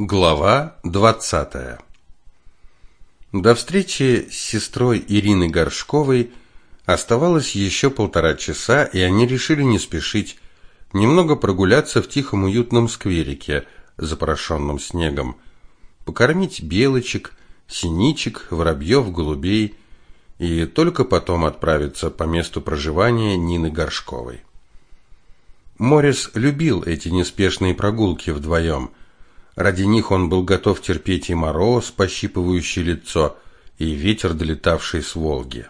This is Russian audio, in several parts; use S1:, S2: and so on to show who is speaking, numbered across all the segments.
S1: Глава 20. До встречи с сестрой Ириной Горшковой оставалось еще полтора часа, и они решили не спешить, немного прогуляться в тихом уютном скверике, запорошенном снегом, покормить белочек, синичек, воробьев, голубей, и только потом отправиться по месту проживания Нины Горшковой. Морис любил эти неспешные прогулки вдвоем – Ради них он был готов терпеть и мороз, пощипывающий лицо, и ветер, долетавший с Волги.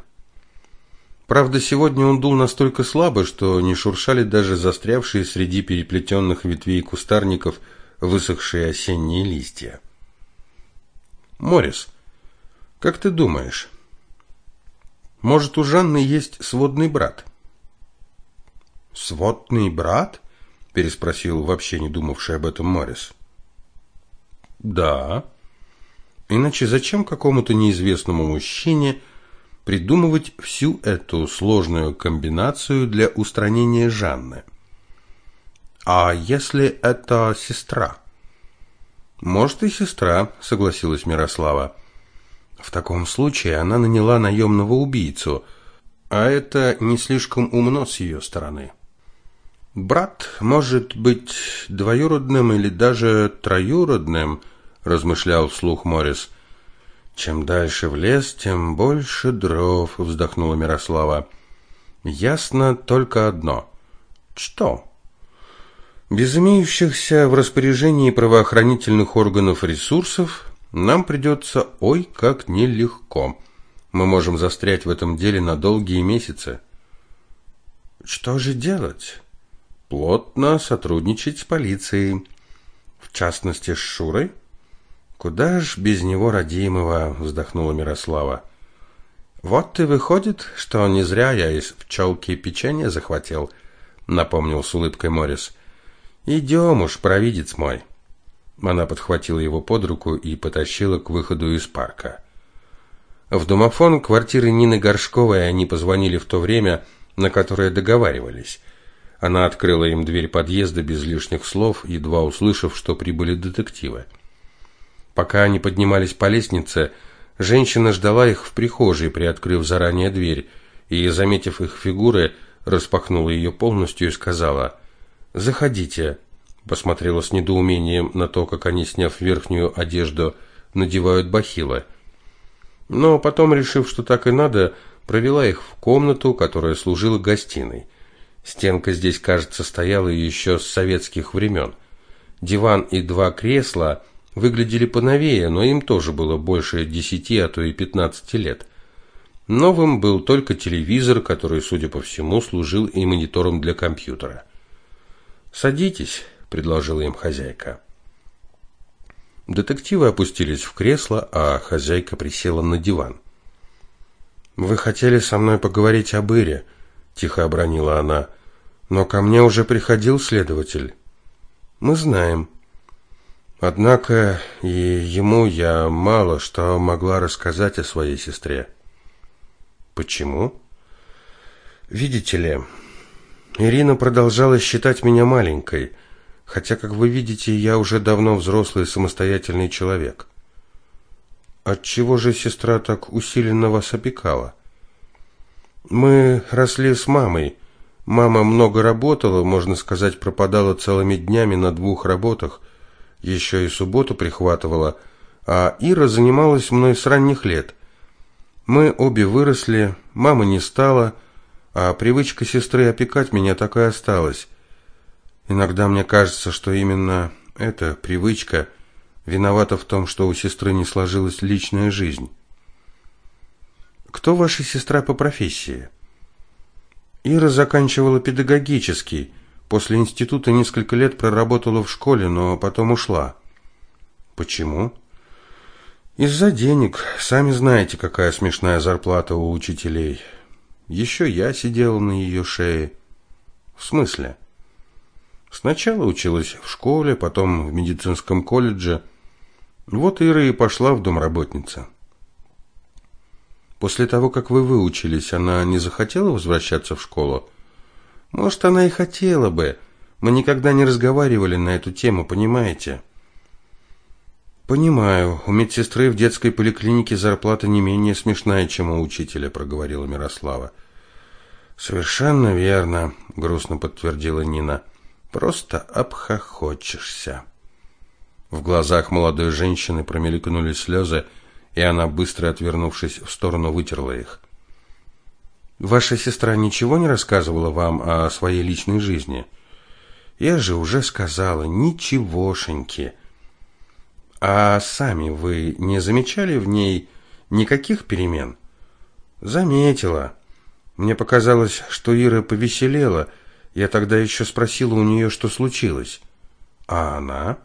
S1: Правда, сегодня он дул настолько слабо, что не шуршали даже застрявшие среди переплетенных ветвей кустарников высохшие осенние листья. Морис, как ты думаешь, может, у Жанны есть сводный брат?
S2: Сводный брат?
S1: переспросил вообще не думавший об этом Морис.
S2: Да.
S1: Иначе зачем какому-то неизвестному мужчине придумывать всю эту сложную комбинацию для устранения Жанны?
S2: А если это сестра?
S1: Может и сестра, согласилась Мирослава. В таком случае она наняла наемного убийцу, а это не слишком умно с ее стороны. Брат может быть двоюродным или даже троюродным, размышлял вслух Морис. Чем дальше в лес, тем больше дров, вздохнула Мирослава. Ясно только одно.
S2: Что?
S1: Без имеющихся в распоряжении правоохранительных органов ресурсов нам придется ой как нелегко. Мы можем застрять в этом деле на долгие месяцы.
S2: Что же делать?
S1: Плотно сотрудничать с полицией,
S2: в частности с Шурой.
S1: Куда ж без него родимого, вздохнула Мирослава.
S2: Вот и выходит, что не зря я из пчелки печенье захватил, напомнил с улыбкой Морис.
S1: Идем уж, провидец мой. Она подхватила его под руку и потащила к выходу из парка. В домофон квартиры Нины Горшковой они позвонили в то время, на которое договаривались. Она открыла им дверь подъезда без лишних слов, едва услышав, что прибыли детективы. Пока они поднимались по лестнице, женщина ждала их в прихожей, приоткрыв заранее дверь, и, заметив их фигуры, распахнула ее полностью и сказала «Заходите». Посмотрела с недоумением на то, как они, сняв верхнюю одежду, надевают бахилы. Но потом, решив, что так и надо, провела их в комнату, которая служила гостиной – Стенка здесь, кажется, стояла еще с советских времен. Диван и два кресла выглядели поновее, но им тоже было больше десяти, а то и пятнадцати лет. Новым был только телевизор, который, судя по всему, служил и монитором для компьютера. «Садитесь», – предложила им хозяйка. Детективы опустились в кресло, а хозяйка присела на диван.
S2: «Вы хотели со мной поговорить об Ире», – тихо обронила она. Но ко мне уже приходил следователь.
S1: Мы знаем. Однако и ему я мало что могла рассказать о своей сестре.
S2: Почему?
S1: Видите ли, Ирина продолжала считать меня маленькой, хотя, как вы видите, я уже давно взрослый самостоятельный человек. Отчего же сестра так усиленно вас опекала? Мы росли с мамой, Мама много работала, можно сказать, пропадала целыми днями на двух работах, еще и субботу прихватывала, а Ира занималась мной с ранних лет. Мы обе выросли, мама не стала, а привычка сестры опекать меня так и осталась. Иногда мне кажется, что именно эта привычка виновата в том, что у сестры не сложилась личная жизнь. Кто ваша сестра по профессии? Ира заканчивала педагогический. После института несколько лет проработала в школе, но потом ушла.
S2: Почему?
S1: Из-за денег. Сами знаете, какая смешная зарплата у учителей. Еще я сидела на ее шее.
S2: В смысле?
S1: Сначала училась в школе, потом в медицинском колледже. Вот Ира и пошла в домработница. После того, как вы выучились, она не захотела возвращаться в школу?
S2: Может, она и хотела бы. Мы никогда не разговаривали на эту тему, понимаете? Понимаю, у медсестры в детской поликлинике зарплата не менее смешная, чем у учителя, проговорила Мирослава. Совершенно верно, грустно подтвердила Нина. Просто обхохочешься. В глазах молодой женщины промелькнули слезы, и она, быстро отвернувшись в сторону, вытерла их. Ваша сестра ничего не рассказывала вам о своей личной жизни? Я же уже сказала, ничегошеньки. А сами вы не замечали в ней никаких перемен? Заметила. Мне показалось, что Ира повеселела. Я тогда еще спросила у нее, что случилось. А она?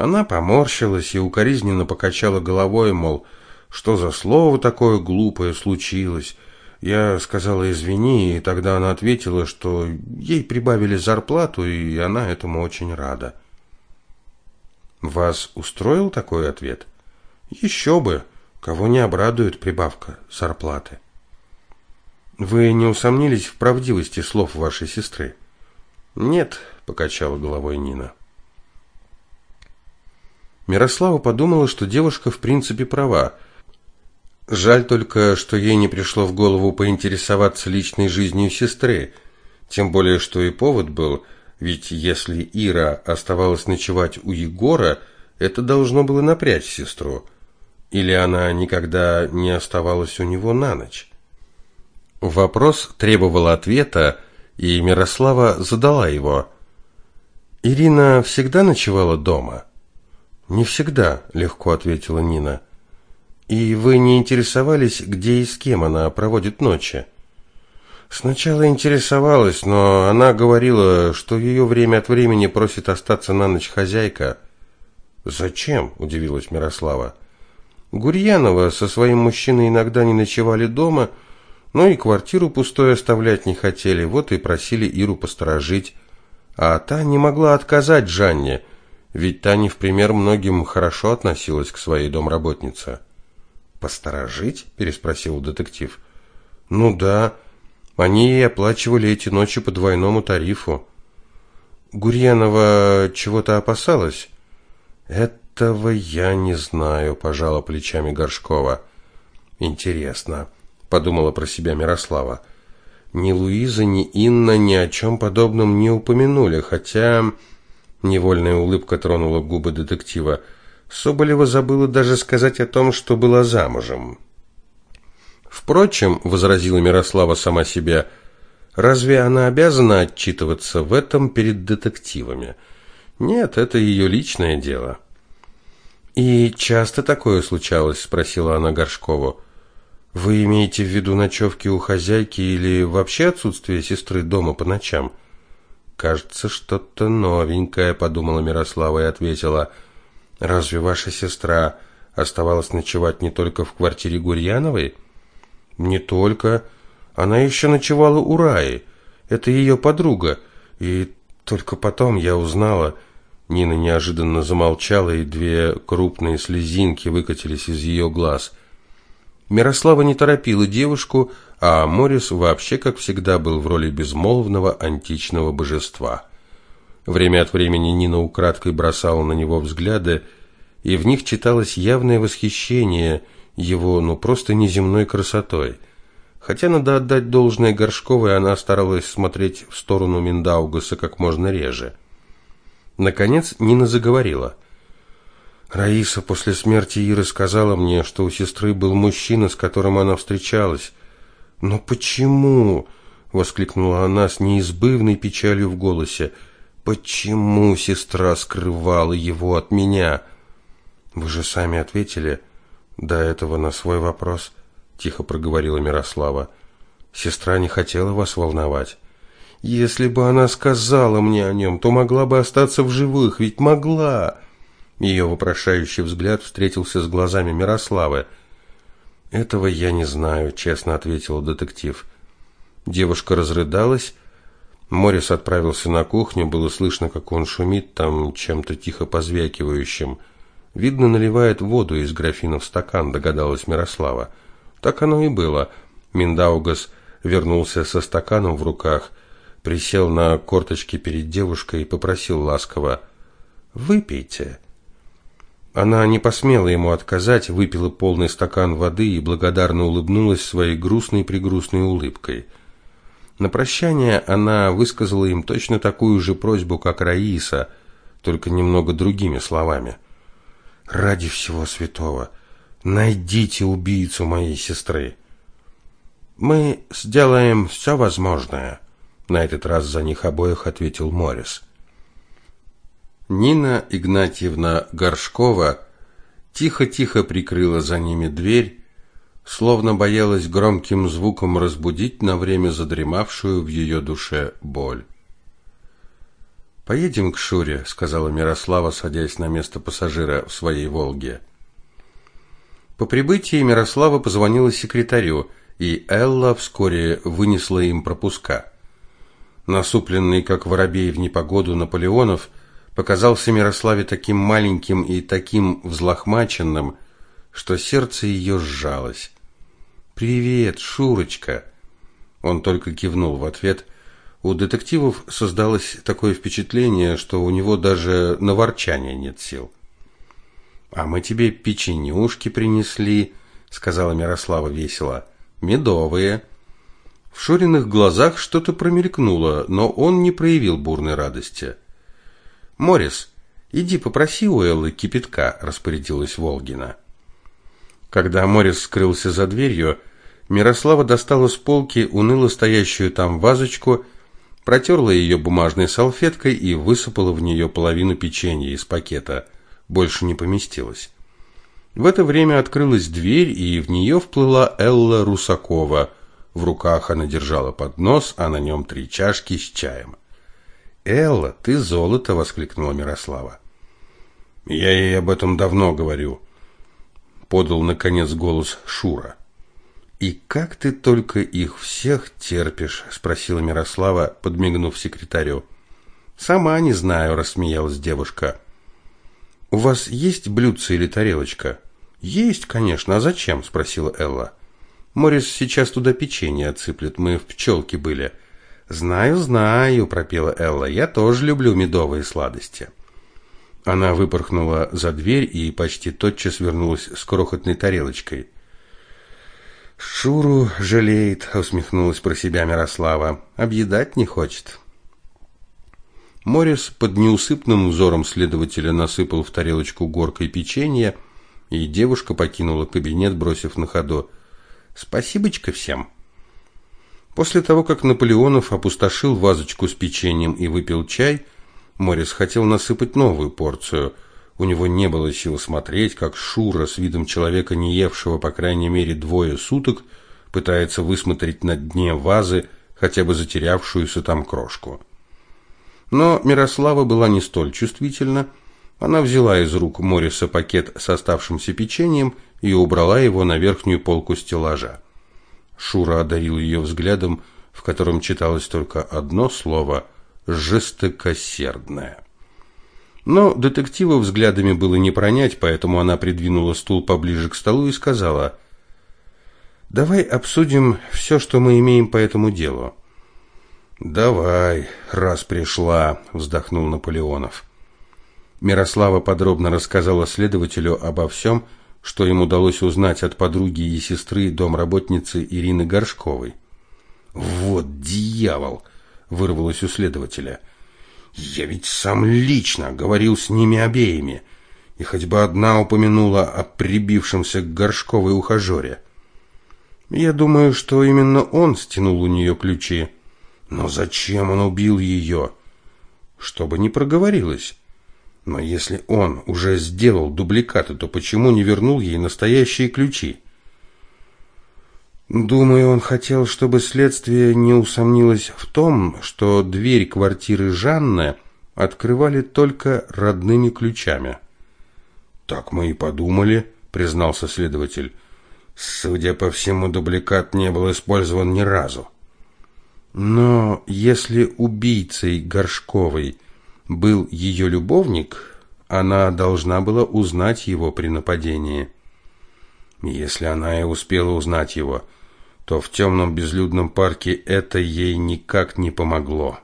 S2: Она поморщилась и укоризненно покачала головой, мол, что за слово такое глупое случилось. Я сказала извини, и тогда она ответила, что ей прибавили зарплату, и она этому очень рада. Вас устроил такой ответ? Еще бы, кого не обрадует прибавка зарплаты. Вы не усомнились в правдивости слов вашей сестры? Нет, покачала головой Нина. Мирослава подумала, что девушка в принципе права. Жаль только, что ей не пришло в голову поинтересоваться личной жизнью сестры, тем более что и повод был, ведь если Ира оставалась ночевать у Егора, это должно было напрячь сестру. Или она никогда не оставалась у него на ночь? Вопрос требовал ответа, и Мирослава задала его. Ирина всегда ночевала дома? Не всегда, легко ответила Нина. И вы не интересовались, где и с кем она проводит ночи? Сначала интересовалась, но она говорила, что ее время от времени просит остаться на ночь хозяйка. Зачем? удивилась Мирослава. Гурьянова со своим мужчиной иногда не ночевали дома, но и квартиру пустой оставлять не хотели, вот и просили Иру посторожить. А та не могла отказать Жанне, ведь та не в пример многим хорошо относилась к своей домработнице. «Посторожить?» – переспросил детектив. «Ну да, они ей оплачивали эти ночи по двойному тарифу». «Гурьянова чего-то опасалась?» «Этого я не знаю», – пожала плечами Горшкова. «Интересно», – подумала про себя Мирослава. «Ни Луиза, ни Инна ни о чем подобном не упомянули, хотя...» Невольная улыбка тронула губы детектива – Соболева забыла даже сказать о том, что была замужем. Впрочем, возразила Мирослава сама себе, разве она обязана отчитываться в этом перед детективами? Нет, это ее личное дело. И часто такое случалось, спросила она Горшкову. Вы имеете в виду ночевки у хозяйки или вообще отсутствие сестры дома по ночам? Кажется, что-то новенькое, подумала Мирослава и ответила: Разве ваша сестра оставалась ночевать не только в квартире Гурьяновой? Не только. Она еще ночевала у Раи. Это ее подруга. И только потом я узнала... Нина неожиданно замолчала, и две крупные слезинки выкатились из ее глаз. Мирослава не торопила девушку, а Морис вообще, как всегда, был в роли безмолвного античного божества. Время от времени Нина украдкой бросала на него взгляды, и в них читалось явное восхищение его, ну просто неземной красотой. Хотя надо отдать должное Горшковой, она старалась смотреть в сторону Миндаугаса как можно реже. Наконец Нина заговорила. Раиса после смерти Иры сказала мне, что у сестры был мужчина, с которым она встречалась. Но почему? воскликнула она с неизбывной печалью в голосе. Почему сестра скрывала его от меня? Вы же сами ответили до этого на свой вопрос, тихо проговорила Мирослава. Сестра не хотела вас волновать. Если бы она сказала мне о нем, то могла бы остаться в живых, ведь могла. Ее вопрошающий взгляд встретился с глазами Мирославы. Этого я не знаю, честно ответил детектив. Девушка разрыдалась, Морис отправился на кухню, было слышно, как он шумит там чем-то тихо позвякивающим. Видно, наливает воду из графина в стакан, догадалась Мирослава. Так оно и было. Миндаугас вернулся со стаканом в руках, присел на корточки перед девушкой и попросил ласково: "Выпейте". Она не посмела ему отказать, выпила полный стакан воды и благодарно улыбнулась своей грустной-прегрустной улыбкой. На прощание она высказала им точно такую же просьбу, как Раиса, только немного другими словами. «Ради всего святого, найдите убийцу моей сестры!» «Мы сделаем все возможное», — на этот раз за них обоих ответил Морис. Нина Игнатьевна Горшкова тихо-тихо прикрыла за ними дверь, словно боялась громким звуком разбудить на время задремавшую в ее душе боль. «Поедем к Шуре», — сказала Мирослава, садясь на место пассажира в своей «Волге». По прибытии Мирослава позвонила секретарю, и Элла вскоре вынесла им пропуска. Насупленный, как воробей в непогоду, Наполеонов — показался Мирославе таким маленьким и таким взлохмаченным, что сердце ее сжалось. «Привет, Шурочка!» Он только кивнул в ответ. У детективов создалось такое впечатление, что у него даже на ворчание нет сил. «А мы тебе печенюшки принесли», — сказала Мирослава весело. «Медовые». В Шуриных глазах что-то промелькнуло, но он не проявил бурной радости. Морис, иди попроси у Эллы кипятка, распорядилась Волгина. Когда Морис скрылся за дверью, Мирослава достала с полки уныло стоящую там вазочку, протерла ее бумажной салфеткой и высыпала в нее половину печенья из пакета. Больше не поместилось. В это время открылась дверь, и в нее вплыла Элла Русакова. В руках она держала поднос, а на нем три чашки с чаем. «Элла, ты золото!» — воскликнула Мирослава. «Я ей об этом давно говорю», — подал, наконец, голос Шура. «И как ты только их всех терпишь?» — спросила Мирослава, подмигнув секретарю. «Сама не знаю», — рассмеялась девушка. «У вас есть блюдце или тарелочка?» «Есть, конечно. А зачем?» — спросила Элла. «Морис сейчас туда печенье отсыплет. Мы в пчелке были». «Знаю, знаю», — пропела Элла, — «я тоже люблю медовые сладости». Она выпорхнула за дверь и почти тотчас вернулась с крохотной тарелочкой. «Шуру жалеет», — усмехнулась про себя Мирослава, — «объедать не хочет». Морис под неусыпным взором следователя насыпал в тарелочку горкой печенья, и девушка покинула кабинет, бросив на ходу «Спасибочка всем». После того, как Наполеонов опустошил вазочку с печеньем и выпил чай, Морис хотел насыпать новую порцию. У него не было сил смотреть, как Шура с видом человека, не евшего по крайней мере двое суток, пытается высмотреть на дне вазы хотя бы затерявшуюся там крошку. Но Мирослава была не столь чувствительна. Она взяла из рук Мориса пакет с оставшимся печеньем и убрала его на верхнюю полку стеллажа. Шура одарил ее взглядом, в котором читалось только одно слово жестокосердное. Но детектива взглядами было не пронять, поэтому она придвинула стул поближе к столу и сказала: "Давай обсудим все, что мы имеем по этому делу". "Давай, раз пришла", вздохнул Наполеонов. Мирослава подробно рассказала следователю обо всем, что им удалось узнать от подруги и сестры домработницы Ирины Горшковой. «Вот дьявол!» — вырвалось у следователя. «Я ведь сам лично говорил с ними обеими, и хоть бы одна упомянула о прибившемся к Горшковой ухажере. Я думаю, что именно он стянул у нее ключи. Но зачем он убил ее? Чтобы не проговорилась». Но если он уже сделал дубликаты, то почему не вернул ей настоящие ключи? Думаю, он хотел, чтобы следствие не усомнилось в том, что дверь квартиры Жанны открывали только родными ключами. Так мы и подумали, признался следователь. Судя по всему, дубликат не был использован ни разу. Но если убийцей Горшковой был ее любовник, она должна была узнать его при нападении. Если она и успела узнать его, то в темном безлюдном парке это ей никак не помогло.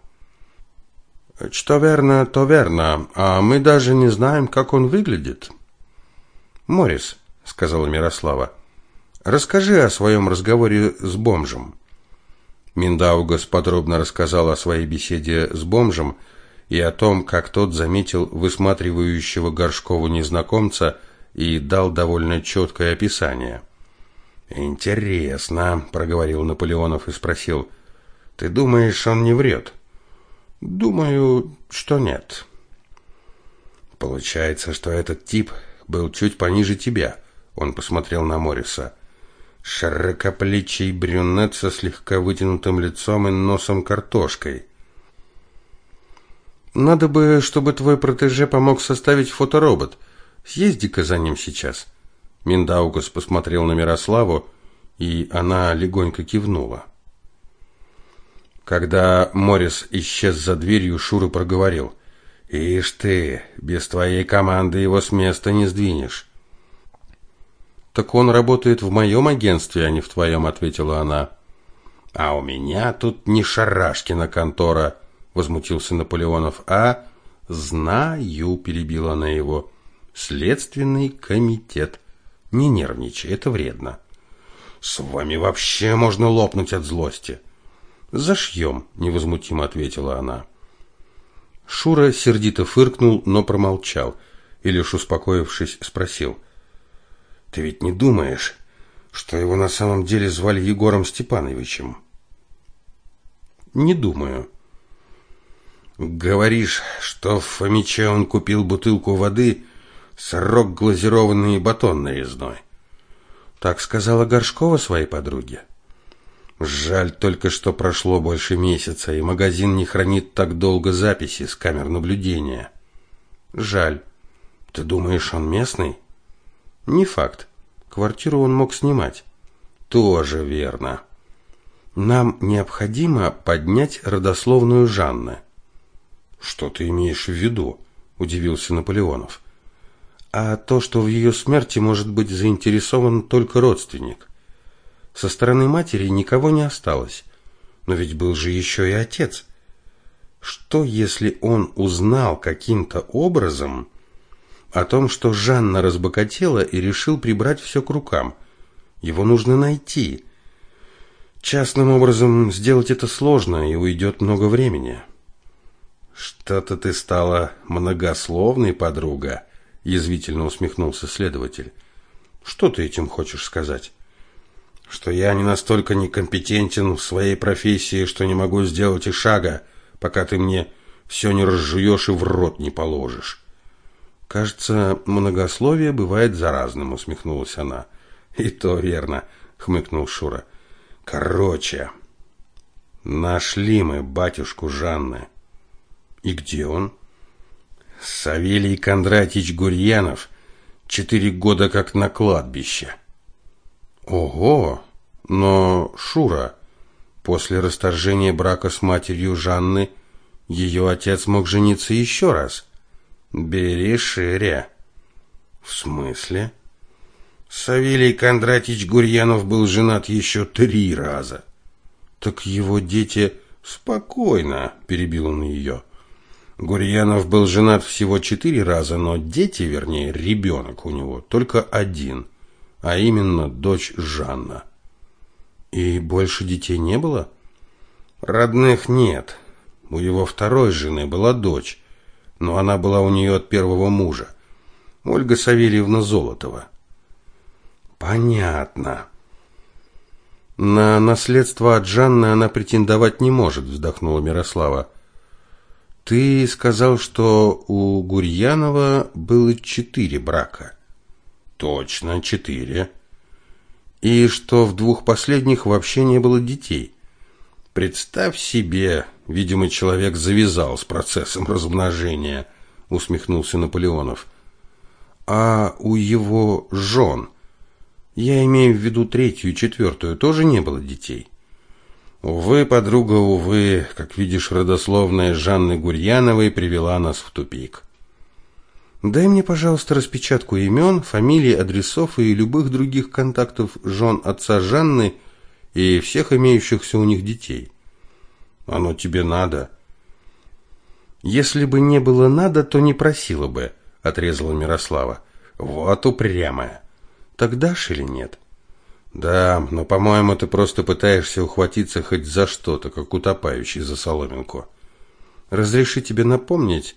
S2: Что верно, то верно, а мы даже не знаем, как он выглядит. Морис, сказала Мирослава. Расскажи о своем разговоре с бомжем. Миндаугас подробно рассказал о своей беседе с бомжем и о том, как тот заметил высматривающего Горшкову незнакомца и дал довольно четкое описание. «Интересно», — проговорил Наполеонов и спросил, — «ты думаешь, он не врет?» «Думаю, что нет». «Получается, что этот тип был чуть пониже тебя», — он посмотрел на Мориса. Широкоплечий брюнет со слегка вытянутым лицом и носом картошкой. Надо бы, чтобы твой протеже помог составить фоторобот. Съезди-ка за ним сейчас. Миндаугас посмотрел на Мирославу, и она легонько кивнула. Когда Морис исчез за дверью, Шура проговорил: "Ишь ты, без твоей команды его с места не сдвинешь". Так он работает в моем агентстве, а не в твоем», — ответила она. А у меня тут не Шарашкина контора, возмутился Наполеонов. А знаю, перебила она его. Следственный комитет. Не нервничай, это вредно. С вами вообще можно лопнуть от злости. Зашьем, невозмутимо ответила она. Шура сердито фыркнул, но промолчал и лишь успокоившись спросил: ты ведь не думаешь, что его на самом деле звали Егором Степановичем? Не думаю. Говоришь, что в Фомиче он купил бутылку воды, сырок глазированный и батон нарезной. Так сказала Горшкова своей подруге. Жаль только, что прошло больше месяца, и магазин не хранит так долго записи с камер наблюдения. Жаль. Ты думаешь, он местный? Не факт. Квартиру он мог снимать. Тоже верно. Нам необходимо поднять родословную Жанны. Что ты имеешь в виду? удивился Наполеонов. А то, что в ее смерти может быть заинтересован только родственник. Со стороны матери никого не осталось. Но ведь был же еще и отец. Что, если он узнал каким-то образом, о том, что Жанна разбогатела и решил прибрать все к рукам. Его нужно найти. Частным образом сделать это сложно и уйдет много времени. Что-то ты стала многословной, подруга, язвительно усмехнулся следователь. Что ты этим хочешь сказать? Что я не настолько некомпетентен в своей профессии, что не могу сделать и шага, пока ты мне все не разжуешь и в рот не положишь. Кажется, многословие бывает заразным, усмехнулась она. И то верно, хмыкнул Шура. Короче, нашли мы батюшку Жанны. И где он? Савелий Кондратьевич Гурьянов четыре года как на кладбище. Ого! Но, Шура, после расторжения брака с матерью Жанны ее отец мог жениться еще раз. Бери шире. В смысле? Савелий Кондратьевич Гурьянов был женат еще три раза. Так его дети спокойно, перебил он ее. Гурьянов был женат всего четыре раза, но дети, вернее, ребенок у него только один, а именно дочь Жанна. И больше детей не было? Родных нет. У его второй жены была дочь но она была у нее от первого мужа. Ольга Савельевна Золотова. Понятно. На наследство от Жанны она претендовать не может, вздохнула Мирослава. Ты сказал, что у Гурьянова было четыре брака. Точно, четыре. И что в двух последних вообще не было детей. Представь себе, видимо, человек завязал с процессом размножения, усмехнулся Наполеонов. А у его жен, я имею в виду третью и четвертую, тоже не было детей. Увы, подруга, увы, как видишь, родословная Жанны Гурьяновой привела нас в тупик. Дай мне, пожалуйста, распечатку имен, фамилий, адресов и любых других контактов жен отца Жанны и всех имеющихся у них детей. Оно тебе надо? Если бы не было надо, то не просила бы, отрезала Мирослава. Вот упрямая.
S1: Тогда дашь или нет?
S2: Да, но, по-моему, ты просто пытаешься ухватиться хоть за что-то, как утопающий за соломинку.
S1: Разреши тебе напомнить,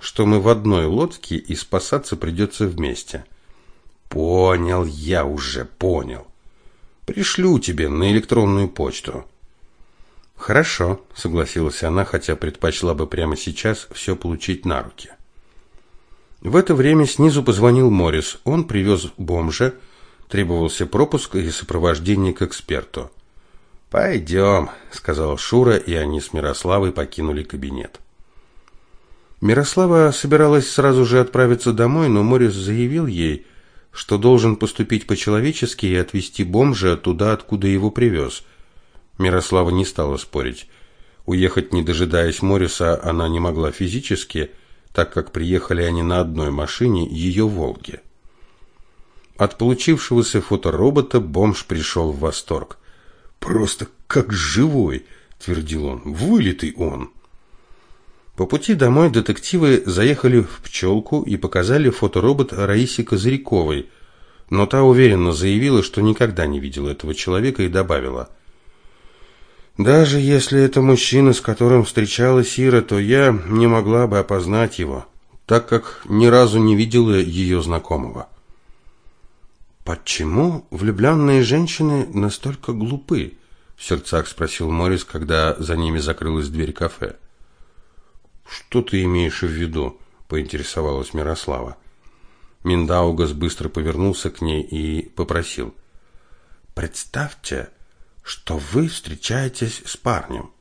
S1: что мы в одной лодке и спасаться придется вместе.
S2: Понял я уже, понял. Пришлю тебе на электронную почту.
S1: Хорошо, согласилась она, хотя предпочла бы прямо сейчас все получить на руки. В это время снизу позвонил Морис. Он привез бомжа, требовался пропуск и сопровождение к эксперту.
S2: «Пойдем», — сказал Шура, и они с Мирославой покинули кабинет.
S1: Мирослава собиралась сразу же отправиться домой, но Морис заявил ей, что должен поступить по-человечески и отвезти бомжа туда, откуда его привез. Мирослава не стала спорить. Уехать, не дожидаясь Мориса, она не могла физически, так как приехали они на одной машине, ее «Волге». От получившегося фоторобота бомж пришел в восторг.
S2: «Просто как живой!» – твердил он. «Вылитый он!»
S1: По пути домой детективы заехали в «Пчелку» и показали фоторобот Раисе Козыряковой, но та уверенно заявила, что никогда не видела этого человека и добавила. «Даже если это мужчина, с которым встречалась Ира, то я не могла бы опознать его, так как ни разу не видела ее знакомого». «Почему влюбленные женщины настолько глупы?» – в сердцах спросил Морис, когда за ними закрылась дверь кафе.
S2: Что ты имеешь в виду? поинтересовалась Мирослава.
S1: Миндаугас быстро повернулся к ней и попросил: "Представьте, что вы встречаетесь с парнем".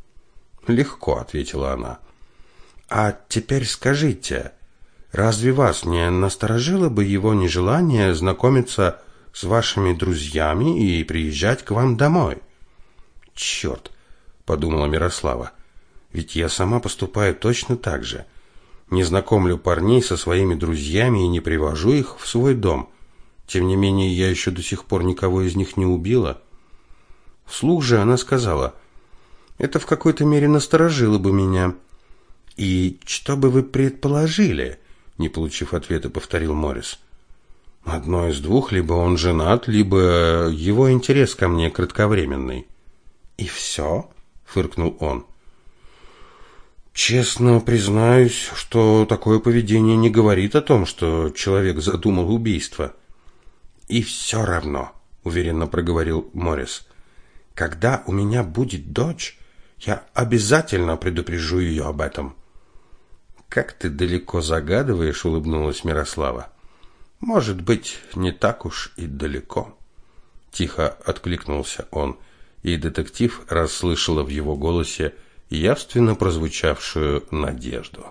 S2: "Легко", ответила она.
S1: "А теперь скажите, разве вас не насторожило бы его нежелание знакомиться с вашими друзьями и приезжать к вам домой?"
S2: «Черт!» – подумала Мирослава. Ведь я сама поступаю точно так же. Не знакомлю парней со своими друзьями и не привожу их в свой дом. Тем не менее, я еще до сих пор никого из них не убила.
S1: Вслух же она сказала: "Это в какой-то мере насторожило бы меня". И что бы вы предположили? Не получив ответа, повторил Морис.
S2: Одно из двух: либо он женат, либо его интерес ко мне кратковременный.
S1: И все?» — фыркнул он.
S2: Честно признаюсь, что такое поведение не говорит о том, что человек задумал убийство.
S1: И все равно, уверенно проговорил Морис. Когда у меня будет дочь, я обязательно предупрежу ее об этом.
S2: Как ты далеко загадываешь, улыбнулась Мирослава.
S1: Может быть, не так уж и далеко.
S2: Тихо откликнулся он, и детектив расслышала в его голосе явственно прозвучавшую надежду.